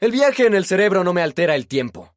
El viaje en el cerebro no me altera el tiempo.